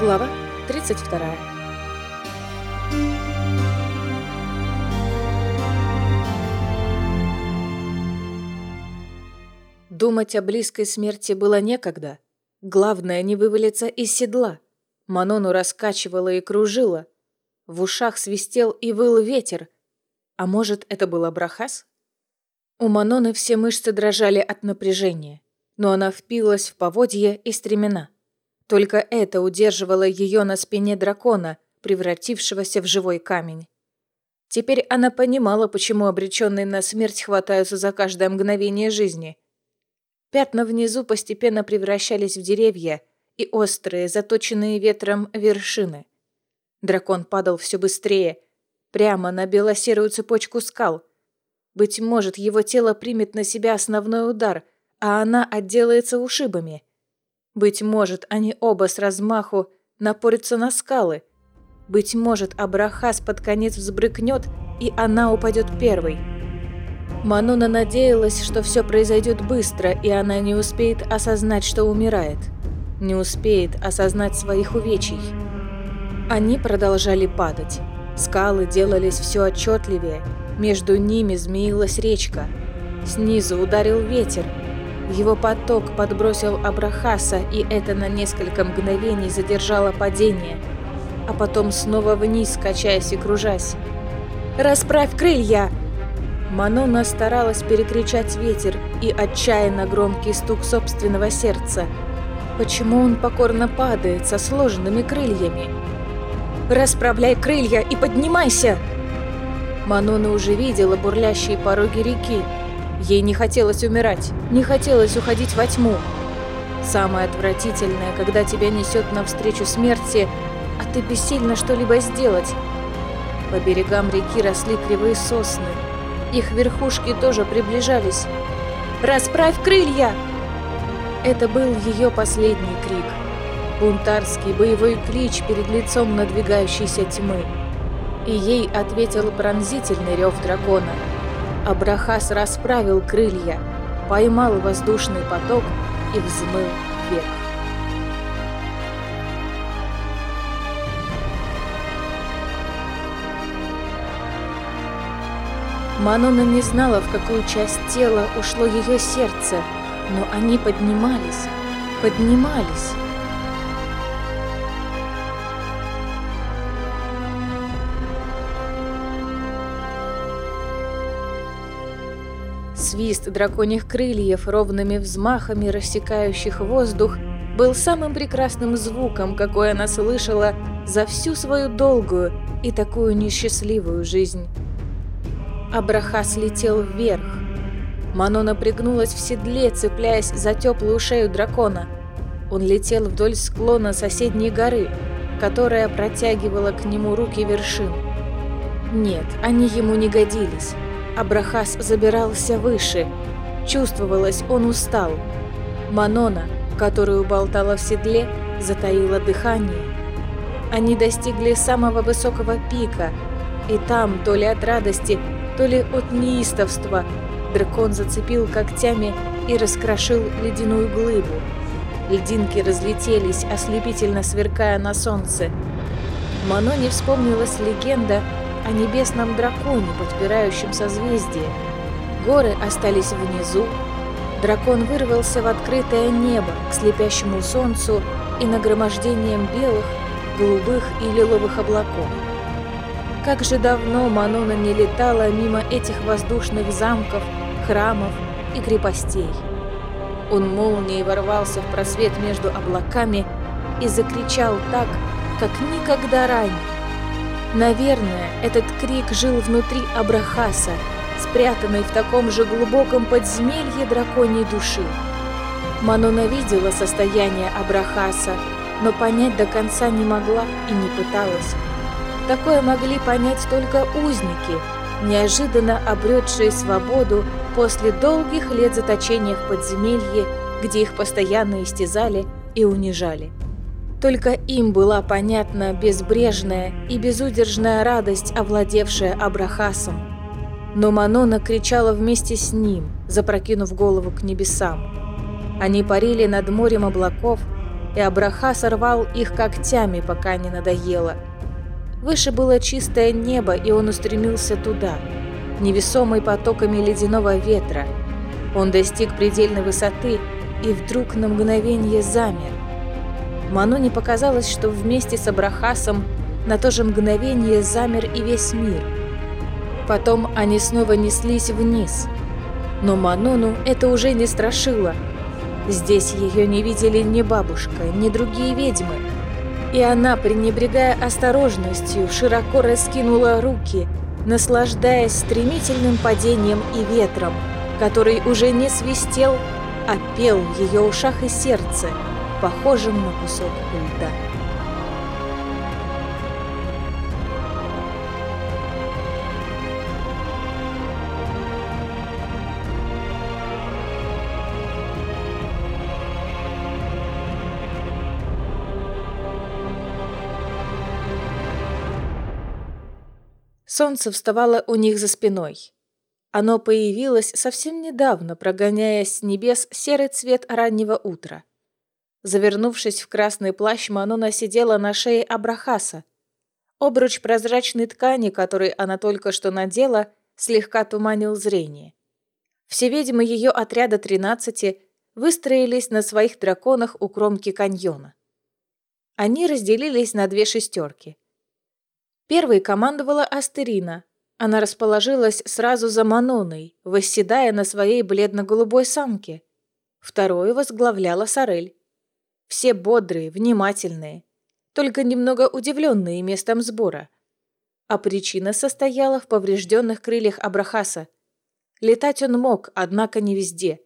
Глава 32. Думать о близкой смерти было некогда. Главное не вывалиться из седла. Манону раскачивало и кружило. В ушах свистел и выл ветер. А может, это был Абрахас? У Маноны все мышцы дрожали от напряжения, но она впилась в поводье и стремена. Только это удерживало ее на спине дракона, превратившегося в живой камень. Теперь она понимала, почему обреченные на смерть хватаются за каждое мгновение жизни. Пятна внизу постепенно превращались в деревья и острые, заточенные ветром вершины. Дракон падал все быстрее, прямо на белосерую цепочку скал. Быть может, его тело примет на себя основной удар, а она отделается ушибами – быть может, они оба с размаху напорятся на скалы. Быть может, Абрахас под конец взбрыкнет, и она упадет первой. Мануна надеялась, что все произойдет быстро, и она не успеет осознать, что умирает. Не успеет осознать своих увечий. Они продолжали падать. Скалы делались все отчетливее. Между ними змеилась речка. Снизу ударил ветер, его поток подбросил Абрахаса, и это на несколько мгновений задержало падение, а потом снова вниз, качаясь и кружась. «Расправь крылья!» Манона старалась перекричать ветер и отчаянно громкий стук собственного сердца. Почему он покорно падает со сложенными крыльями? «Расправляй крылья и поднимайся!» Манона уже видела бурлящие пороги реки, Ей не хотелось умирать, не хотелось уходить во тьму. Самое отвратительное, когда тебя несет навстречу смерти, а ты бессильно что-либо сделать. По берегам реки росли кривые сосны. Их верхушки тоже приближались. «Расправь крылья!» Это был ее последний крик. Бунтарский боевой клич перед лицом надвигающейся тьмы. И ей ответил пронзительный рев дракона – Абрахас расправил крылья, поймал воздушный поток и взмыл вверх. Манона не знала, в какую часть тела ушло ее сердце, но они поднимались, поднимались. Свист драконьих крыльев, ровными взмахами рассекающих воздух, был самым прекрасным звуком, какой она слышала за всю свою долгую и такую несчастливую жизнь. Абрахас летел вверх. Манона пригнулась в седле, цепляясь за теплую шею дракона. Он летел вдоль склона соседней горы, которая протягивала к нему руки вершин. Нет, они ему не годились. Абрахас забирался выше. Чувствовалось, он устал. Манона, которую болтала в седле, затаила дыхание. Они достигли самого высокого пика, и там, то ли от радости, то ли от неистовства, дракон зацепил когтями и раскрошил ледяную глыбу. Льдинки разлетелись, ослепительно сверкая на солнце. Маноне вспомнилась легенда о небесном драконе, подпирающем созвездие. Горы остались внизу. Дракон вырвался в открытое небо к слепящему солнцу и нагромождением белых, голубых и лиловых облаков. Как же давно Манона не летала мимо этих воздушных замков, храмов и крепостей. Он молнией ворвался в просвет между облаками и закричал так, как никогда ранее. Наверное, этот крик жил внутри Абрахаса, спрятанной в таком же глубоком подземелье драконьей души. Манона видела состояние Абрахаса, но понять до конца не могла и не пыталась. Такое могли понять только узники, неожиданно обретшие свободу после долгих лет заточения в подземелье, где их постоянно истязали и унижали. Только им была понятна безбрежная и безудержная радость, овладевшая Абрахасом. Но Манона кричала вместе с ним, запрокинув голову к небесам. Они парили над морем облаков, и Абраха сорвал их когтями, пока не надоело. Выше было чистое небо, и он устремился туда, невесомый потоками ледяного ветра. Он достиг предельной высоты и вдруг на мгновение замер. Ману показалось, что вместе с Абрахасом на то же мгновение замер и весь мир. Потом они снова неслись вниз. Но Манону это уже не страшило. Здесь ее не видели ни бабушка, ни другие ведьмы. И она, пренебрегая осторожностью, широко раскинула руки, наслаждаясь стремительным падением и ветром, который уже не свистел, а пел в ее ушах и сердце, похожим на кусок льда. Солнце вставало у них за спиной. Оно появилось совсем недавно, прогоняя с небес серый цвет раннего утра. Завернувшись в красный плащ, Манона сидела на шее Абрахаса. Обруч прозрачной ткани, который она только что надела, слегка туманил зрение. Все ведьмы ее отряда тринадцати выстроились на своих драконах у кромки каньона. Они разделились на две шестерки. Первой командовала Астерина. Она расположилась сразу за Маноной, восседая на своей бледно-голубой самке. Вторую возглавляла Сорель. Все бодрые, внимательные, только немного удивленные местом сбора. А причина состояла в поврежденных крыльях Абрахаса. Летать он мог, однако не везде.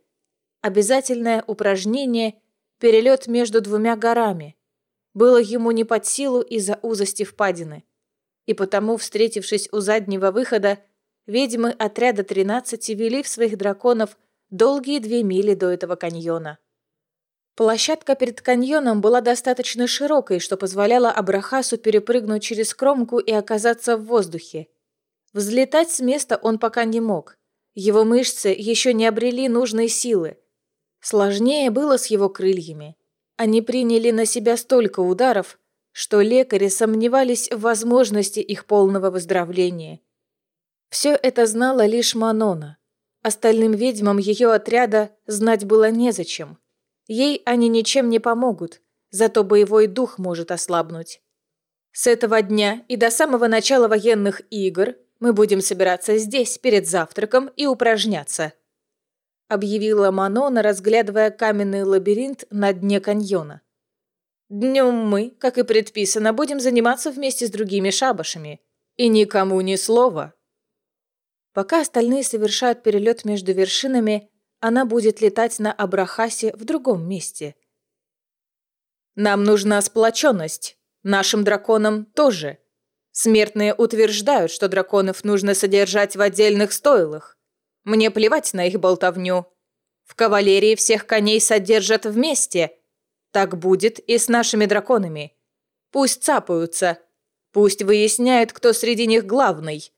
Обязательное упражнение – перелет между двумя горами. Было ему не под силу из-за узости впадины и потому, встретившись у заднего выхода, ведьмы отряда 13 вели в своих драконов долгие две мили до этого каньона. Площадка перед каньоном была достаточно широкой, что позволяло Абрахасу перепрыгнуть через кромку и оказаться в воздухе. Взлетать с места он пока не мог. Его мышцы еще не обрели нужной силы. Сложнее было с его крыльями. Они приняли на себя столько ударов, что лекари сомневались в возможности их полного выздоровления. Все это знала лишь Манона. Остальным ведьмам ее отряда знать было незачем. Ей они ничем не помогут, зато боевой дух может ослабнуть. С этого дня и до самого начала военных игр мы будем собираться здесь перед завтраком и упражняться», объявила Манона, разглядывая каменный лабиринт на дне каньона. Днем мы, как и предписано, будем заниматься вместе с другими шабашами. И никому ни слова. Пока остальные совершают перелет между вершинами, она будет летать на Абрахасе в другом месте. Нам нужна сплоченность. Нашим драконам тоже. Смертные утверждают, что драконов нужно содержать в отдельных стойлах. Мне плевать на их болтовню. В кавалерии всех коней содержат вместе – так будет и с нашими драконами. Пусть цапаются. Пусть выясняют, кто среди них главный.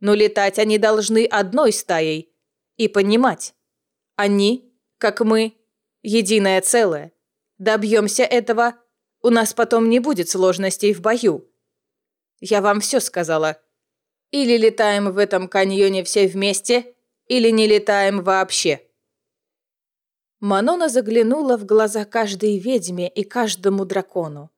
Но летать они должны одной стаей. И понимать. Они, как мы, единое целое. Добьемся этого, у нас потом не будет сложностей в бою. Я вам все сказала. Или летаем в этом каньоне все вместе, или не летаем вообще. Манона заглянула в глаза каждой ведьме и каждому дракону.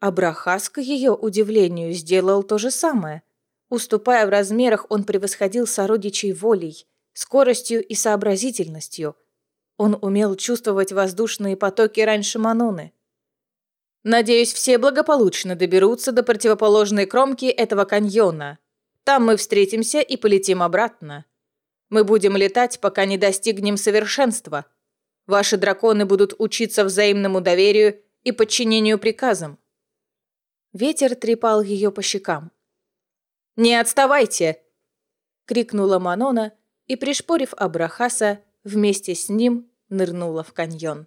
Абрахас, к ее удивлению, сделал то же самое. Уступая в размерах, он превосходил сородичей волей, скоростью и сообразительностью. Он умел чувствовать воздушные потоки раньше Маноны. «Надеюсь, все благополучно доберутся до противоположной кромки этого каньона. Там мы встретимся и полетим обратно. Мы будем летать, пока не достигнем совершенства», Ваши драконы будут учиться взаимному доверию и подчинению приказам». Ветер трепал ее по щекам. «Не отставайте!» — крикнула Манона и, пришпорив Абрахаса, вместе с ним нырнула в каньон.